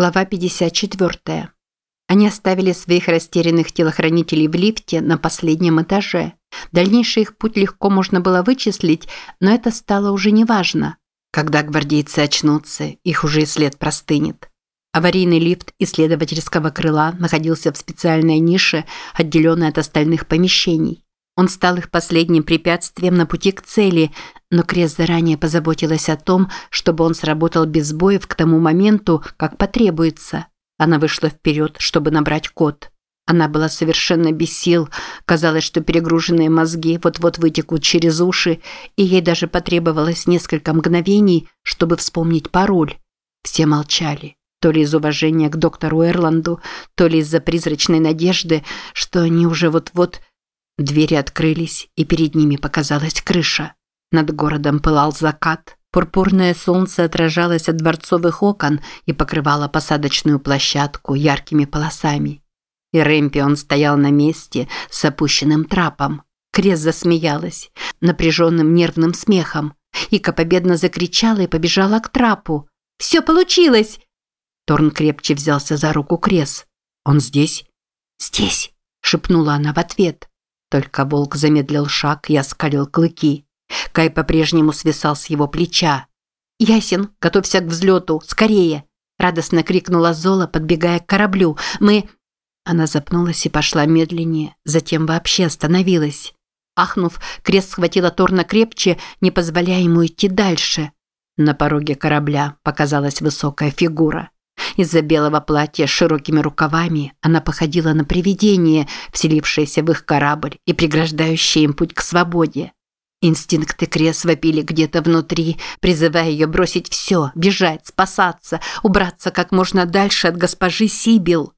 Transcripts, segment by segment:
Глава 54. Они оставили своих растерянных телохранителей в лифте на последнем этаже. Дальнейший их путь легко можно было вычислить, но это стало уже неважно. Когда гвардейцы очнутся, их уже и след простынет. Аварийный лифт исследовательского крыла находился в специальной нише, отделенной от остальных помещений. Он стал их последним препятствием на пути к цели, но Крес заранее позаботилась о том, чтобы он сработал без сбоев к тому моменту, как потребуется. Она вышла вперед, чтобы набрать код. Она была совершенно без сил, казалось, что перегруженные мозги вот-вот вытекут через уши, и ей даже потребовалось несколько мгновений, чтобы вспомнить пароль. Все молчали. То ли из уважения к доктору Эрланду, то ли из-за призрачной надежды, что они уже вот-вот Двери открылись, и перед ними показалась крыша. Над городом пылал закат. Пурпурное солнце отражалось от дворцовых окон и покрывало посадочную площадку яркими полосами. И Рэмпион стоял на месте с опущенным трапом. Крес засмеялась, напряженным нервным смехом. Ика победно закричала и побежала к трапу. «Все получилось!» Торн крепче взялся за руку Крес. «Он здесь?» «Здесь!» – шепнула она в ответ. Только волк замедлил шаг и оскалил клыки. Кай по-прежнему свисал с его плеча. «Ясен, готовься к взлету! Скорее!» Радостно крикнула Зола, подбегая к кораблю. «Мы...» Она запнулась и пошла медленнее, затем вообще остановилась. Ахнув, крест схватила Торна крепче, не позволяя ему идти дальше. На пороге корабля показалась высокая фигура. Из-за белого платья с широкими рукавами она походила на привидение, вселившееся в их корабль и преграждающее им путь к свободе. Инстинкты Крес вопили где-то внутри, призывая ее бросить все, бежать, спасаться, убраться как можно дальше от госпожи Сибил.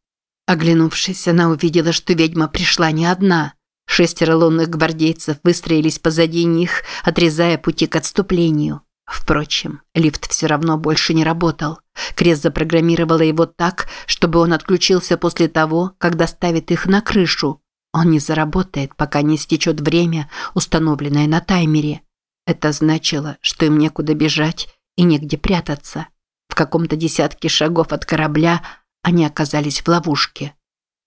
Оглянувшись, она увидела, что ведьма пришла не одна. Шестеро лунных гвардейцев выстроились позади них, отрезая пути к отступлению. Впрочем, лифт все равно больше не работал. Крест запрограммировала его так, чтобы он отключился после того, как доставит их на крышу. Он не заработает, пока не истечет время, установленное на таймере. Это значило, что им некуда бежать и негде прятаться. В каком-то десятке шагов от корабля они оказались в ловушке.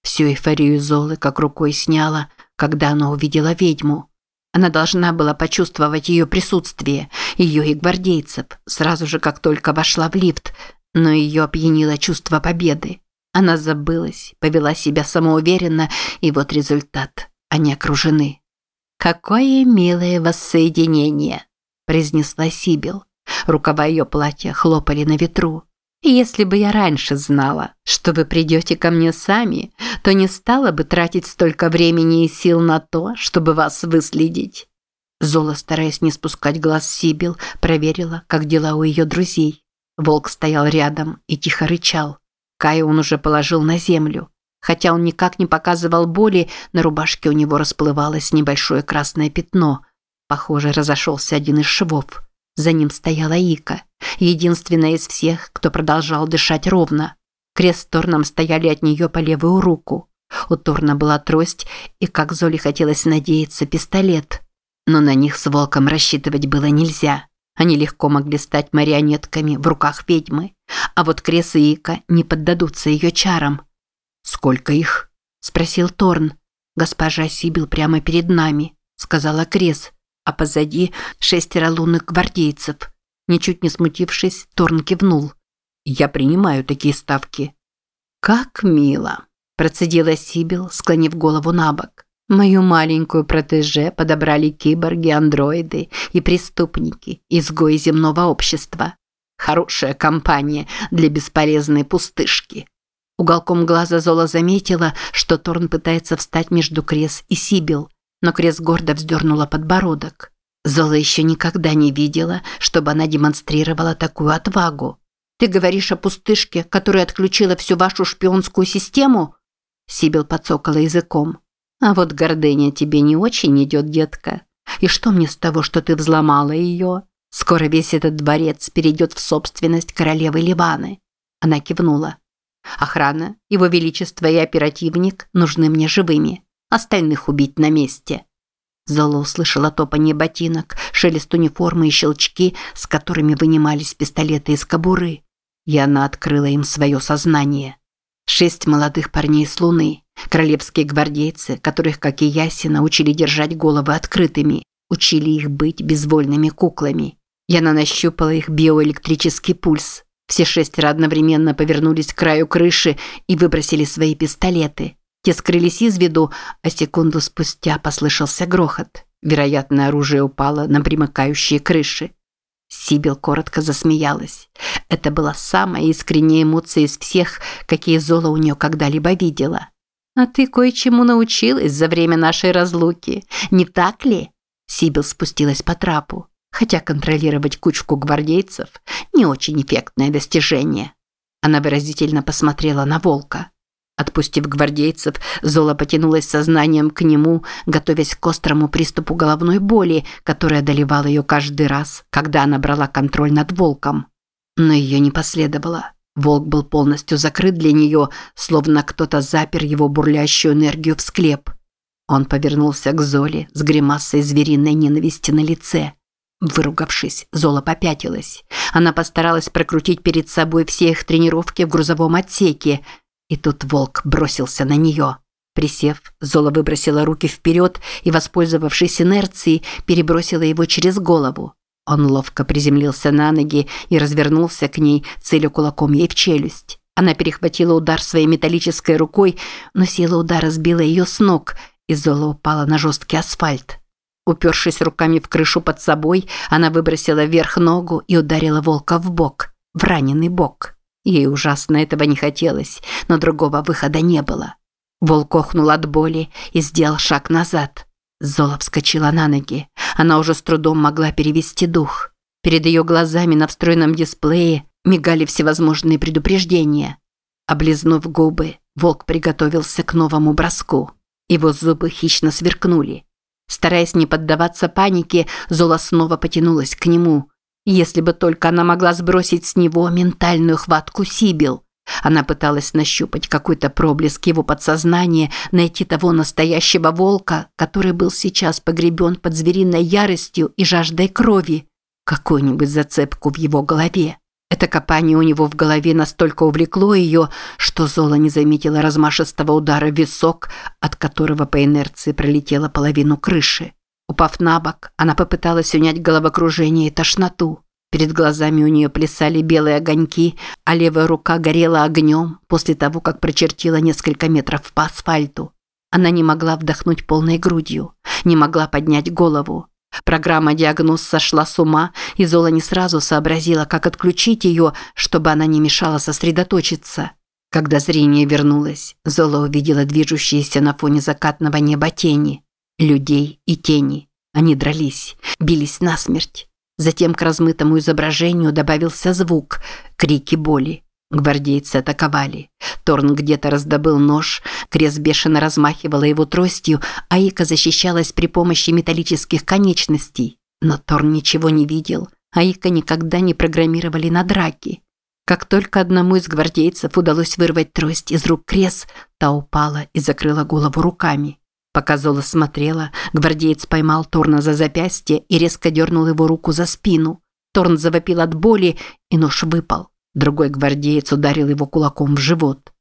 Всю эйфорию Золы как рукой сняла, когда она увидела ведьму. Она должна была почувствовать ее присутствие, ее и гвардейцев, сразу же, как только вошла в лифт, но ее опьянило чувство победы. Она забылась, повела себя самоуверенно, и вот результат. Они окружены. «Какое милое воссоединение!» – произнесла Сибил. Рукава ее платья хлопали на ветру. Если бы я раньше знала, что вы придете ко мне сами, то не стала бы тратить столько времени и сил на то, чтобы вас выследить. Зола, стараясь не спускать глаз Сибил, проверила, как дела у ее друзей. Волк стоял рядом и тихо рычал. Кая он уже положил на землю. Хотя он никак не показывал боли, на рубашке у него расплывалось небольшое красное пятно. Похоже, разошелся один из швов. За ним стояла Ика, единственная из всех, кто продолжал дышать ровно. Крест с Торном стояли от нее по левую руку. У Торна была трость и, как Золе хотелось надеяться, пистолет. Но на них с волком рассчитывать было нельзя. Они легко могли стать марионетками в руках ведьмы. А вот Крес и Ика не поддадутся ее чарам. «Сколько их?» – спросил Торн. «Госпожа Сибил прямо перед нами», – сказала Крес а позади шестеро лунных гвардейцев. Ничуть не смутившись, Торн кивнул. «Я принимаю такие ставки». «Как мило!» – процедила Сибил, склонив голову на бок. «Мою маленькую протеже подобрали киборги, андроиды и преступники, изгои земного общества. Хорошая компания для бесполезной пустышки». Уголком глаза Зола заметила, что Торн пытается встать между Крес и Сибил – но Крес гордо вздернула подбородок. Зола еще никогда не видела, чтобы она демонстрировала такую отвагу. «Ты говоришь о пустышке, которая отключила всю вашу шпионскую систему?» Сибил подсокала языком. «А вот гордыня тебе не очень идет, детка. И что мне с того, что ты взломала ее? Скоро весь этот дворец перейдет в собственность королевы Ливаны». Она кивнула. «Охрана, его величество и оперативник нужны мне живыми остальных убить на месте. Зола услышала топанье ботинок, шелест униформы и щелчки, с которыми вынимались пистолеты из кобуры. и она открыла им свое сознание. Шесть молодых парней с Луны, королевские гвардейцы, которых, как и Ясина, учили держать головы открытыми, учили их быть безвольными куклами. Яна нащупала их биоэлектрический пульс. Все шестеро одновременно повернулись к краю крыши и выбросили свои пистолеты. Те скрылись из виду, а секунду спустя послышался грохот. Вероятно, оружие упало на примыкающие крыши. Сибил коротко засмеялась. Это была самая искренняя эмоция из всех, какие Зола у нее когда-либо видела. «А ты кое-чему научилась за время нашей разлуки, не так ли?» Сибил спустилась по трапу, хотя контролировать кучку гвардейцев – не очень эффектное достижение. Она выразительно посмотрела на волка. Отпустив гвардейцев, Зола потянулась сознанием к нему, готовясь к острому приступу головной боли, которая одолевала ее каждый раз, когда она брала контроль над волком. Но ее не последовало. Волк был полностью закрыт для нее, словно кто-то запер его бурлящую энергию в склеп. Он повернулся к Золе с гримасой звериной ненависти на лице. Выругавшись, Зола попятилась. Она постаралась прокрутить перед собой все их тренировки в грузовом отсеке – и тут волк бросился на нее. Присев, Зола выбросила руки вперед и, воспользовавшись инерцией, перебросила его через голову. Он ловко приземлился на ноги и развернулся к ней, целя кулаком ей в челюсть. Она перехватила удар своей металлической рукой, но сила удара сбила ее с ног, и Зола упала на жесткий асфальт. Упершись руками в крышу под собой, она выбросила вверх ногу и ударила волка в бок, в раненый бок. Ей ужасно этого не хотелось, но другого выхода не было. Волк охнул от боли и сделал шаг назад. Зола вскочила на ноги. Она уже с трудом могла перевести дух. Перед ее глазами на встроенном дисплее мигали всевозможные предупреждения. Облизнув губы, волк приготовился к новому броску. Его зубы хищно сверкнули. Стараясь не поддаваться панике, Зола снова потянулась к нему – если бы только она могла сбросить с него ментальную хватку Сибил. Она пыталась нащупать какой-то проблеск его подсознания, найти того настоящего волка, который был сейчас погребен под звериной яростью и жаждой крови. Какую-нибудь зацепку в его голове. Это копание у него в голове настолько увлекло ее, что Зола не заметила размашистого удара в висок, от которого по инерции пролетела половину крыши. Упав на бок, она попыталась унять головокружение и тошноту. Перед глазами у нее плясали белые огоньки, а левая рука горела огнем после того, как прочертила несколько метров по асфальту. Она не могла вдохнуть полной грудью, не могла поднять голову. Программа «Диагноз» сошла с ума, и Зола не сразу сообразила, как отключить ее, чтобы она не мешала сосредоточиться. Когда зрение вернулось, Зола увидела движущиеся на фоне закатного неба тени людей и тени. Они дрались, бились насмерть. Затем к размытому изображению добавился звук, крики боли. Гвардейцы атаковали. Торн где-то раздобыл нож, Крес бешено размахивала его тростью, а Ика защищалась при помощи металлических конечностей. Но Торн ничего не видел, а Ика никогда не программировали на драки. Как только одному из гвардейцев удалось вырвать трость из рук Крес, та упала и закрыла голову руками. Пока Зола смотрела, гвардеец поймал Торна за запястье и резко дернул его руку за спину. Торн завопил от боли, и нож выпал. Другой гвардеец ударил его кулаком в живот.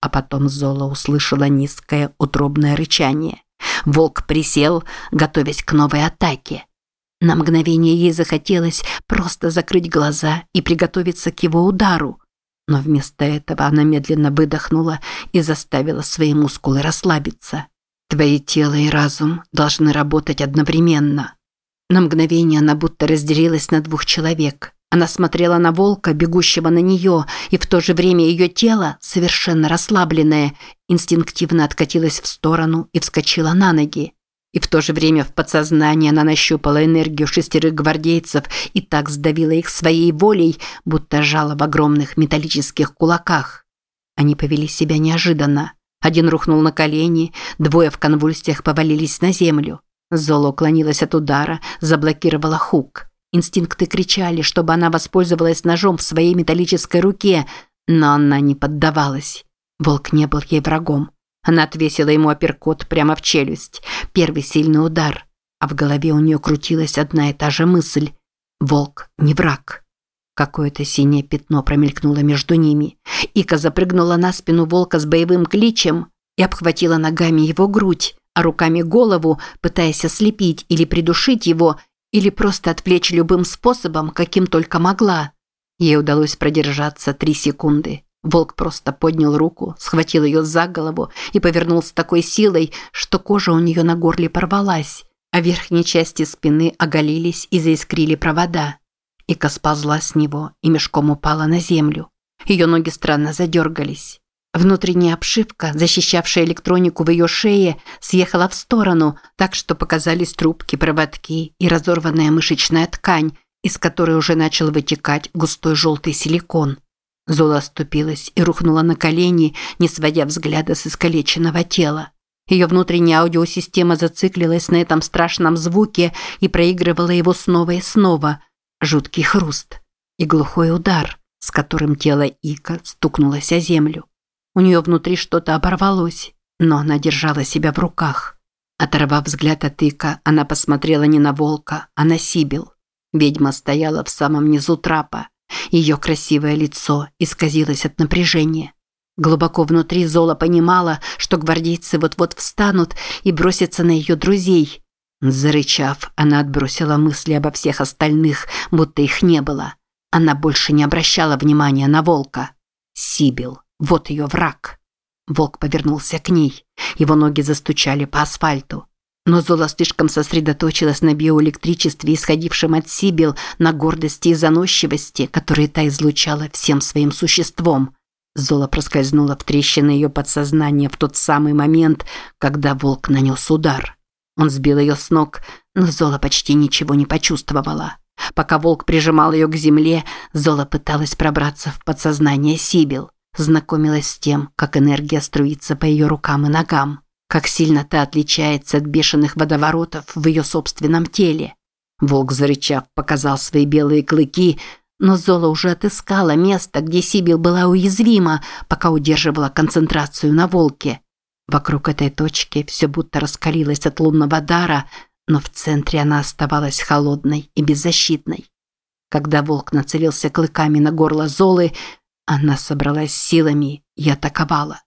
А потом Зола услышала низкое утробное рычание. Волк присел, готовясь к новой атаке. На мгновение ей захотелось просто закрыть глаза и приготовиться к его удару. Но вместо этого она медленно выдохнула и заставила свои мускулы расслабиться. Твои тело и разум должны работать одновременно. На мгновение она будто разделилась на двух человек. Она смотрела на волка, бегущего на нее, и в то же время ее тело, совершенно расслабленное, инстинктивно откатилось в сторону и вскочило на ноги. И в то же время в подсознании она нащупала энергию шестерых гвардейцев и так сдавила их своей волей, будто жала в огромных металлических кулаках. Они повели себя неожиданно. Один рухнул на колени, двое в конвульсиях повалились на землю. Зола уклонилась от удара, заблокировала хук. Инстинкты кричали, чтобы она воспользовалась ножом в своей металлической руке, но она не поддавалась. Волк не был ей врагом. Она отвесила ему апперкот прямо в челюсть. Первый сильный удар. А в голове у нее крутилась одна и та же мысль. Волк не враг. Какое-то синее пятно промелькнуло между ними. Ика запрыгнула на спину волка с боевым кличем и обхватила ногами его грудь, а руками голову, пытаясь ослепить или придушить его, или просто отвлечь любым способом, каким только могла. Ей удалось продержаться три секунды. Волк просто поднял руку, схватил ее за голову и повернул с такой силой, что кожа у нее на горле порвалась, а верхние части спины оголились и заискрили провода. Ика сползла с него и мешком упала на землю. Ее ноги странно задергались. Внутренняя обшивка, защищавшая электронику в ее шее, съехала в сторону, так что показались трубки, проводки и разорванная мышечная ткань, из которой уже начал вытекать густой желтый силикон. Зола оступилась и рухнула на колени, не сводя взгляда с искалеченного тела. Ее внутренняя аудиосистема зациклилась на этом страшном звуке и проигрывала его снова и снова. Жуткий хруст и глухой удар, с которым тело Ика стукнулось о землю. У нее внутри что-то оборвалось, но она держала себя в руках. Оторвав взгляд от Ика, она посмотрела не на волка, а на Сибил. Ведьма стояла в самом низу трапа. Ее красивое лицо исказилось от напряжения. Глубоко внутри Зола понимала, что гвардейцы вот-вот встанут и бросятся на ее друзей. Зарычав, она отбросила мысли обо всех остальных, будто их не было. Она больше не обращала внимания на волка. Сибил, вот ее враг. Волк повернулся к ней. Его ноги застучали по асфальту. Но Зола слишком сосредоточилась на биоэлектричестве, исходившем от Сибил, на гордости и заносчивости, которые та излучала всем своим существом. Зола проскользнула в трещины ее подсознания в тот самый момент, когда волк нанес удар. Он сбил ее с ног, но Зола почти ничего не почувствовала. Пока волк прижимал ее к земле, Зола пыталась пробраться в подсознание Сибил. Знакомилась с тем, как энергия струится по ее рукам и ногам как сильно та отличается от бешеных водоворотов в ее собственном теле. Волк, зарычав, показал свои белые клыки, но Зола уже отыскала место, где Сибил была уязвима, пока удерживала концентрацию на волке. Вокруг этой точки все будто раскалилось от лунного дара, но в центре она оставалась холодной и беззащитной. Когда волк нацелился клыками на горло Золы, она собралась силами и атаковала.